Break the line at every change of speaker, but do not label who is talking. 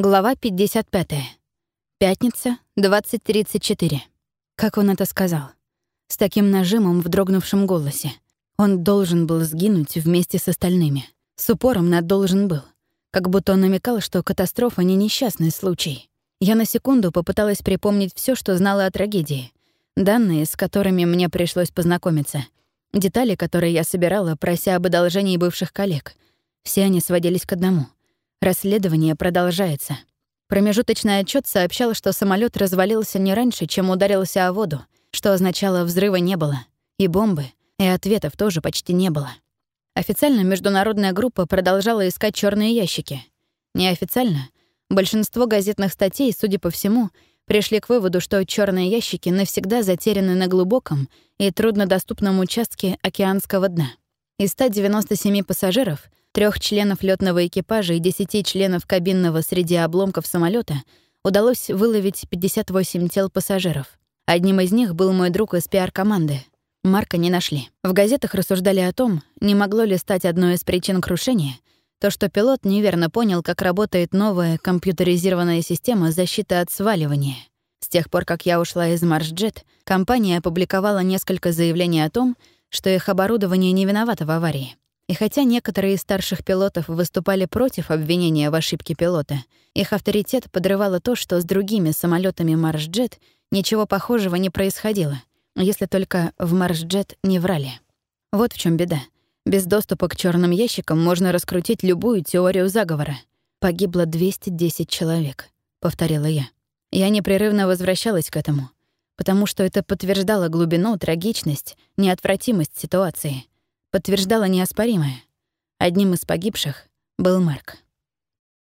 Глава 55. Пятница, 20.34. Как он это сказал? С таким нажимом в дрогнувшем голосе. Он должен был сгинуть вместе с остальными. С упором на «должен был». Как будто он намекал, что катастрофа не несчастный случай. Я на секунду попыталась припомнить все, что знала о трагедии. Данные, с которыми мне пришлось познакомиться. Детали, которые я собирала, прося об одолжении бывших коллег. Все они сводились к одному — Расследование продолжается. Промежуточный отчет сообщал, что самолет развалился не раньше, чем ударился о воду, что означало, взрыва не было, и бомбы, и ответов тоже почти не было. Официально международная группа продолжала искать черные ящики. Неофициально большинство газетных статей, судя по всему, пришли к выводу, что черные ящики навсегда затеряны на глубоком и труднодоступном участке океанского дна. Из 197 пассажиров трех членов летного экипажа и 10 членов кабинного среди обломков самолета удалось выловить 58 тел пассажиров. Одним из них был мой друг из пиар-команды. Марка не нашли. В газетах рассуждали о том, не могло ли стать одной из причин крушения то, что пилот неверно понял, как работает новая компьютеризированная система защиты от сваливания. С тех пор, как я ушла из Маршджет, компания опубликовала несколько заявлений о том, что их оборудование не виновато в аварии. И хотя некоторые из старших пилотов выступали против обвинения в ошибке пилота, их авторитет подрывало то, что с другими самолетами Маршджет ничего похожего не происходило, если только в Маршджет не врали. Вот в чем беда. Без доступа к черным ящикам можно раскрутить любую теорию заговора. Погибло 210 человек, повторила я. Я непрерывно возвращалась к этому, потому что это подтверждало глубину, трагичность, неотвратимость ситуации — подтверждало неоспоримое. Одним из погибших был Марк.